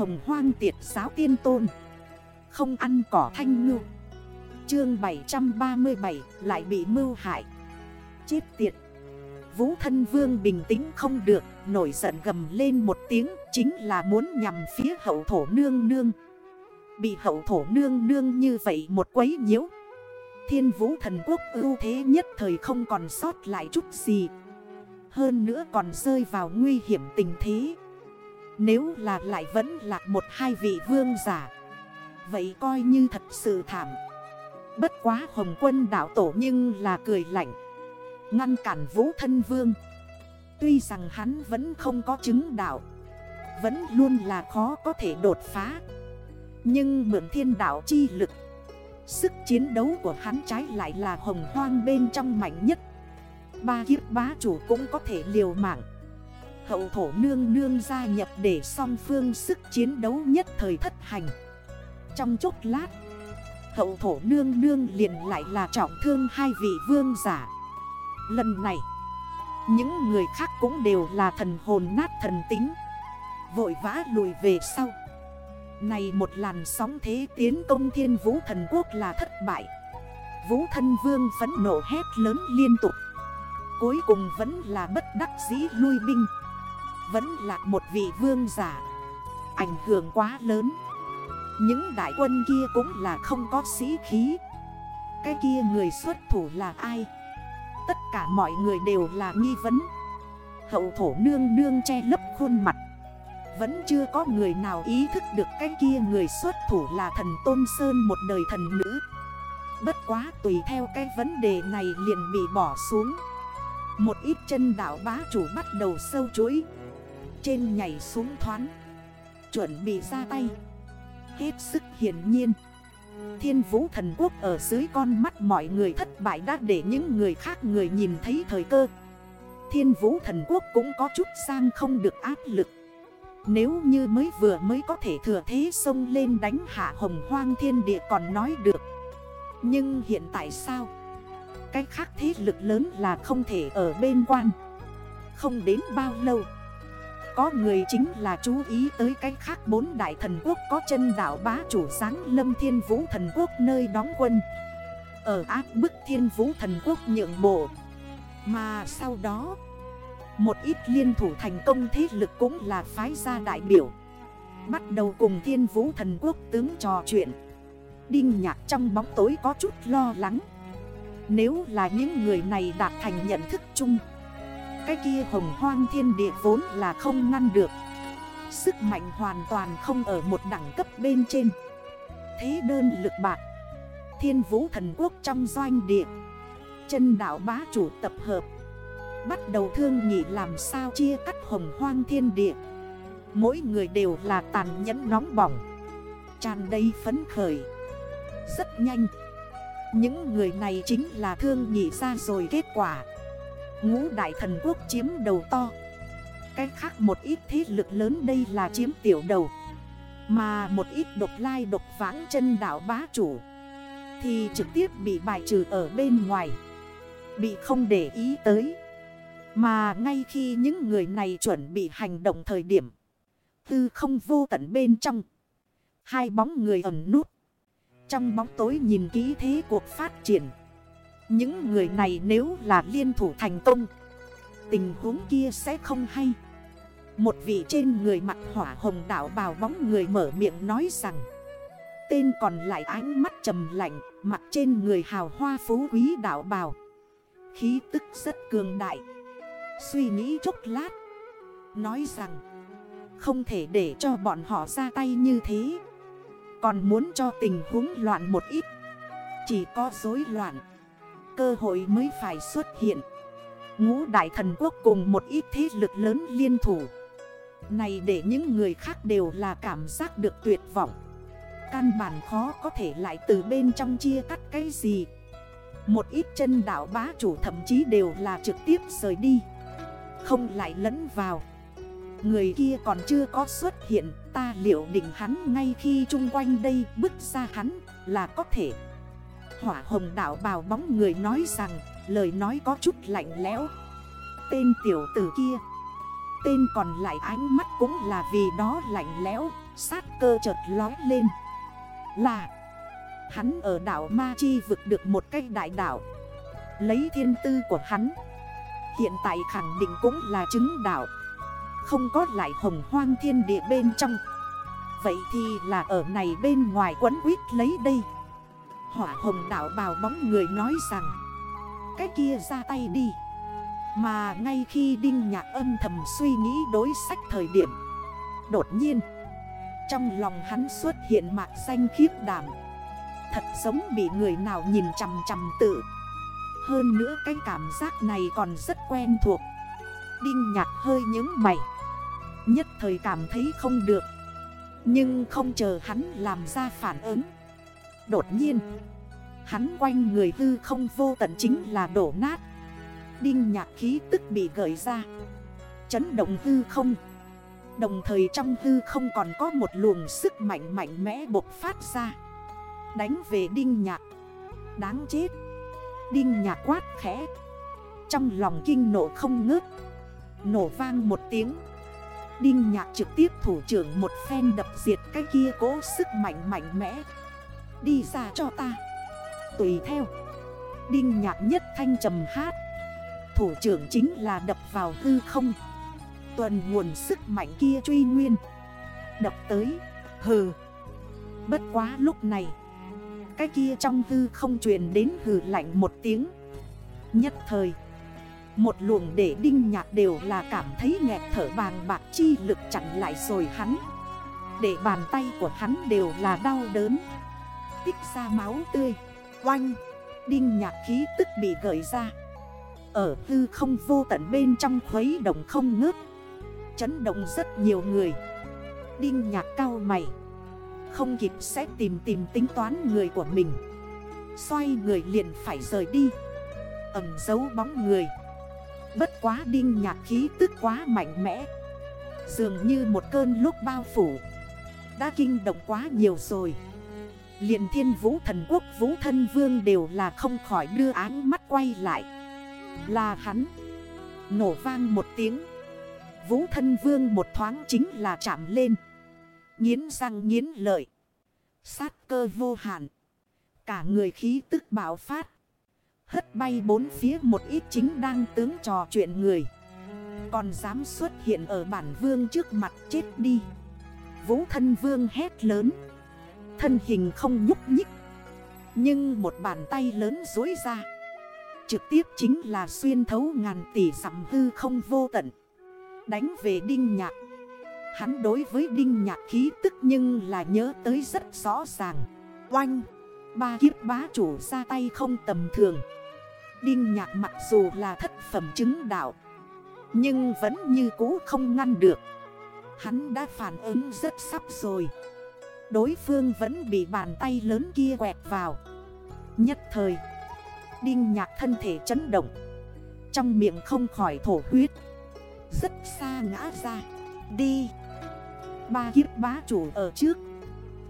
hồng hoang tiệt giáo tiên tôn. Không ăn cỏ thanh ngư. Chương 737 lại bị mưu hại. Chết tiệt. Vũ thân vương bình tĩnh không được, Nổi giận gầm lên một tiếng, Chính là muốn nhằm phía hậu thổ nương nương. Bị hậu thổ nương nương như vậy một quấy nhiễu. Thiên vũ thần quốc ưu thế nhất thời không còn sót lại chút gì. Hơn nữa còn rơi vào nguy hiểm tình thế. Nếu là lại vẫn là một hai vị vương giả, Vậy coi như thật sự thảm. Bất quá hồng quân đảo tổ nhưng là cười lạnh, Ngăn cản vũ thân vương. Tuy rằng hắn vẫn không có chứng đạo, Vẫn luôn là khó có thể đột phá. Nhưng mượn thiên đạo chi lực, Sức chiến đấu của hắn trái lại là hồng hoang bên trong mạnh nhất. Ba kiếp bá chủ cũng có thể liều mạng. Hậu thổ nương nương gia nhập để song phương sức chiến đấu nhất thời thất hành. Trong chốc lát Hậu thổ nương nương liền lại là trọng thương hai vị vương giả. Lần này, Những người khác cũng đều là thần hồn nát thần tính, Vội vã lùi về sau. Này một làn sóng thế tiến công thiên vũ thần quốc là thất bại. Vũ thân vương phấn nộ hét lớn liên tục. Cuối cùng vẫn là bất đắc dĩ lui binh. Vẫn là một vị vương giả. Ảnh hưởng quá lớn. Những đại quân kia cũng là không có sĩ khí. Cái kia người xuất thủ là ai? Tất cả mọi người đều là nghi vấn. Hậu thổ nương nương che lấp khuôn mặt. Vẫn chưa có người nào ý thức được cái kia người xuất thủ là thần Tôn Sơn một đời thần nữ. Bất quá tùy theo cái vấn đề này liền bị bỏ xuống. Một ít chân đảo bá chủ bắt đầu sâu chuỗi. Trên nhảy xuống thoáng. Chuẩn bị ra tay. Hết sức hiển nhiên. Thiên vũ thần quốc ở dưới con mắt mọi người thất bại đã để những người khác người nhìn thấy thời cơ. Thiên vũ thần quốc cũng có chút sang không được áp lực. Nếu như mới vừa mới có thể thừa thế xông lên đánh hạ hồng hoang thiên địa còn nói được. Nhưng hiện tại sao? Cái khác thế lực lớn là không thể ở bên quan. Không đến bao lâu có người chính là chú ý tới cái khác bốn đại thần quốc có chân đảo bá chủ sáng lâm thiên vũ thần quốc nơi đóng quân. Ở áp bức thiên vũ thần quốc nhượng bộ. Mà sau đó, Một ít liên thủ thành công thế lực cũng là phái gia đại biểu. Bắt đầu cùng thiên vũ thần quốc tướng trò chuyện. Đinh nhạc trong bóng tối có chút lo lắng. Nếu là những người này đạt thành nhận thức chung cái kia hồng hoang thiên địa vốn là không ngăn được. Sức mạnh hoàn toàn không ở một đẳng cấp bên trên. Thế đơn lực bạc. Thiên vũ thần quốc trong doanh địa. Chân đảo bá chủ tập hợp. Bắt đầu thương nghị làm sao chia cắt hồng hoang thiên địa. Mỗi người đều là tàn nhẫn nóng bỏng. Tràn đầy phấn khởi. Rất nhanh. Những người này chính là thương nghị ra rồi kết quả. Ngũ đại thần quốc chiếm đầu to. Cách khác một ít thế lực lớn đây là chiếm tiểu đầu. Mà một ít độc lai độc vãng chân đảo bá chủ. Thì trực tiếp bị bài trừ ở bên ngoài. Bị không để ý tới. Mà ngay khi những người này chuẩn bị hành động thời điểm. Tư không vô tận bên trong. Hai bóng người ẩn nút. Trong bóng tối nhìn kỹ thế cuộc phát triển những người này nếu là liên thủ thành công, Tình huống kia sẽ không hay. Một vị trên người mặt hỏa hồng đảo bào bóng người mở miệng nói rằng, Tên còn lại ánh mắt trầm lạnh Mặt trên người hào hoa phú quý đảo bào. Khí tức rất cường đại. Suy nghĩ chốc lát, Nói rằng, Không thể để cho bọn họ ra tay như thế. Còn muốn cho tình huống loạn một ít. Chỉ có rối loạn cơ hội mới phải xuất hiện. Ngũ đại thần quốc cùng một ít thế lực lớn liên thủ. Này để những người khác đều là cảm giác được tuyệt vọng. Căn bản khó có thể lại từ bên trong chia cắt cái gì. Một ít chân đảo bá chủ thậm chí đều là trực tiếp rời đi. Không lại lẫn vào. Người kia còn chưa có xuất hiện, Ta liệu định hắn ngay khi chung quanh đây bước ra hắn là có thể hỏa hồng đảo bào bóng người nói rằng, Lời nói có chút lạnh lẽo. Tên tiểu tử kia, tên còn lại ánh mắt cũng là vì đó lạnh lẽo, Sát cơ chợt lói lên. Là, Hắn ở đảo Ma Chi vực được một cách đại đảo, Lấy thiên tư của hắn. Hiện tại khẳng định cũng là chứng đảo Không có lại hồng hoang thiên địa bên trong. Vậy thì là ở này bên ngoài quấn quýt lấy đây. Hỏa hồng đảo bào bóng người nói rằng, Cái kia ra tay đi. Mà ngay khi Đinh Nhạc âm thầm suy nghĩ đối sách thời điểm, Đột nhiên, Trong lòng hắn xuất hiện mạc xanh khiếp đảm. Thật giống bị người nào nhìn chằm chằm tự. Hơn nữa cái cảm giác này còn rất quen thuộc. Đinh nhạc hơi nhớ mày. Nhất thời cảm thấy không được. Nhưng không chờ hắn làm ra phản ứng Đột nhiên, Hắn quanh người hư không vô tận chính là đổ nát. Đinh nhạc khí tức bị gợi ra, Chấn động hư không. Đồng thời trong hư không còn có một luồng sức mạnh mạnh mẽ bộc phát ra. Đánh về đinh nhạc. Đáng chết. Đinh nhạc quát khẽ. Trong lòng kinh nộ không ngớt, Nổ vang một tiếng. Đinh nhạc trực tiếp thủ trưởng một phen đập diệt cái kia cố sức mạnh mạnh mẽ. Đi ra cho ta. Tùy theo. Đinh nhạc nhất thanh trầm hát. Thủ trưởng chính là đập vào hư không. Tuần nguồn sức mạnh kia truy nguyên. Đập tới. Hừ. Bất quá lúc này, cái kia trong hư không truyền đến hừ lạnh một tiếng. Nhất thời, Một luồng để đinh nhạc đều là cảm thấy nghẹt thở vàng bạc chi lực chặn lại rồi hắn. Để bàn tay của hắn đều là đau đớn. Tích ra máu tươi. Oanh! Đinh nhạc khí tức bị gợi ra. Ở hư không vô tận bên trong khuấy động không ngớt. Chấn động rất nhiều người. Đinh nhạc cao mày. Không kịp sẽ tìm tìm tính toán người của mình. Xoay người liền phải rời đi. Ẩm dấu bóng người. Bất quá đinh nhạc khí tức quá mạnh mẽ. Dường như một cơn lúc bao phủ. Đã kinh động quá nhiều rồi liền thiên vũ thần quốc vũ thân vương đều là không khỏi đưa áng mắt quay lại Là hắn Nổ vang một tiếng Vũ thân vương một thoáng chính là chạm lên Nhiến răng nhiến lợi. Sát cơ vô hạn. Cả người khí tức bảo phát. Hất bay bốn phía một ít chính đang tướng trò chuyện người. Còn dám xuất hiện ở bản vương trước mặt chết đi. Vũ thân vương hét lớn. Thân hình không nhúc nhích. Nhưng một bàn tay lớn dối ra. Trực tiếp chính là xuyên thấu ngàn tỷ giảm hư không vô tận. Đánh về đinh nhạc. Hắn đối với đinh nhạc khí tức nhưng là nhớ tới rất rõ ràng Oanh Ba kiếp bá chủ ra tay không tầm thường Đinh nhạc mặc dù là thất phẩm chứng đạo, Nhưng vẫn như cũ không ngăn được Hắn đã phản ứng rất sắp rồi Đối phương vẫn bị bàn tay lớn kia quẹt vào. Nhất thời, Đinh nhạc thân thể chấn động. Trong miệng không khỏi thổ huyết. Rất xa ngã ra. Đi. Ba kiếp bá chủ ở trước.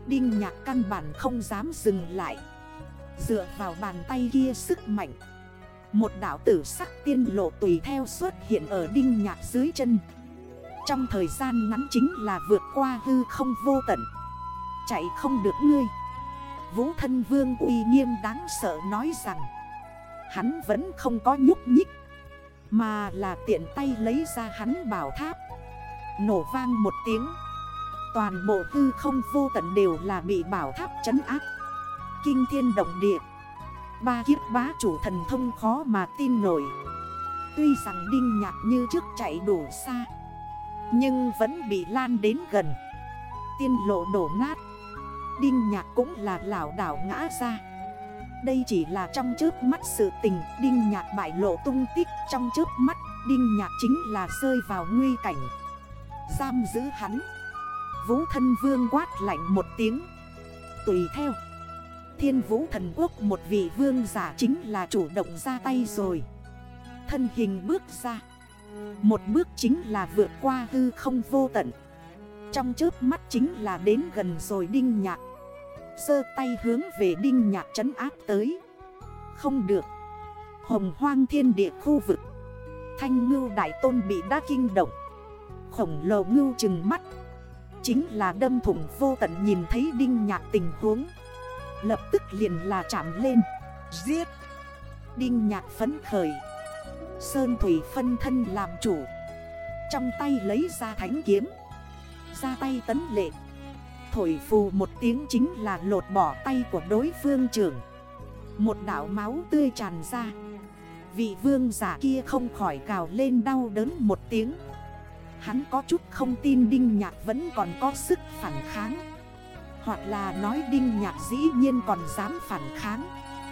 Đinh nhạc căn bản không dám dừng lại. Dựa vào bàn tay kia sức mạnh. Một đảo tử sắc tiên lộ tùy theo xuất hiện ở đinh nhạc dưới chân. Trong thời gian ngắn chính là vượt qua hư không vô tận. Chạy không được ngươi. Vũ thân vương uy nghiêm đáng sợ nói rằng, Hắn vẫn không có nhúc nhích, Mà là tiện tay lấy ra hắn bảo tháp. Nổ vang một tiếng, Toàn bộ tư không vô tận đều là bị bảo tháp chấn áp. Kinh thiên động địa, Ba kiếp bá chủ thần thông khó mà tin nổi. Tuy rằng đinh nhạc như trước chạy đủ xa, Nhưng vẫn bị lan đến gần. Tiên lộ đổ nát Đinh nhạc cũng là lảo đảo ngã ra. Đây chỉ là trong trước mắt sự tình, Đinh nhạc bại lộ tung tích. Trong trước mắt, Đinh nhạc chính là rơi vào nguy cảnh. Giam giữ hắn. Vũ thân vương quát lạnh một tiếng. Tùy theo. Thiên vũ thần quốc một vị vương giả chính là chủ động ra tay rồi. Thân hình bước ra. Một bước chính là vượt qua hư không vô tận. Trong trước mắt chính là đến gần rồi đinh nhạc. Sơ tay hướng về đinh nhạc trấn áp tới. Không được. Hồng hoang thiên địa khu vực. Thanh ngưu đại tôn bị đá kinh động. Khổng lồ ngưu chừng mắt. Chính là đâm thủng vô tận nhìn thấy đinh nhạc tình huống. Lập tức liền là chạm lên. Giết. Đinh nhạc phấn khởi. Sơn Thủy phân thân làm chủ. Trong tay lấy ra thánh kiếm. Ra tay tấn lệ. Thổi phù một tiếng chính là lột bỏ tay của đối phương trưởng. Một đảo máu tươi tràn ra. Vị vương giả kia không khỏi cào lên đau đớn một tiếng. Hắn có chút không tin Đinh Nhạc vẫn còn có sức phản kháng. Hoặc là nói Đinh Nhạc dĩ nhiên còn dám phản kháng.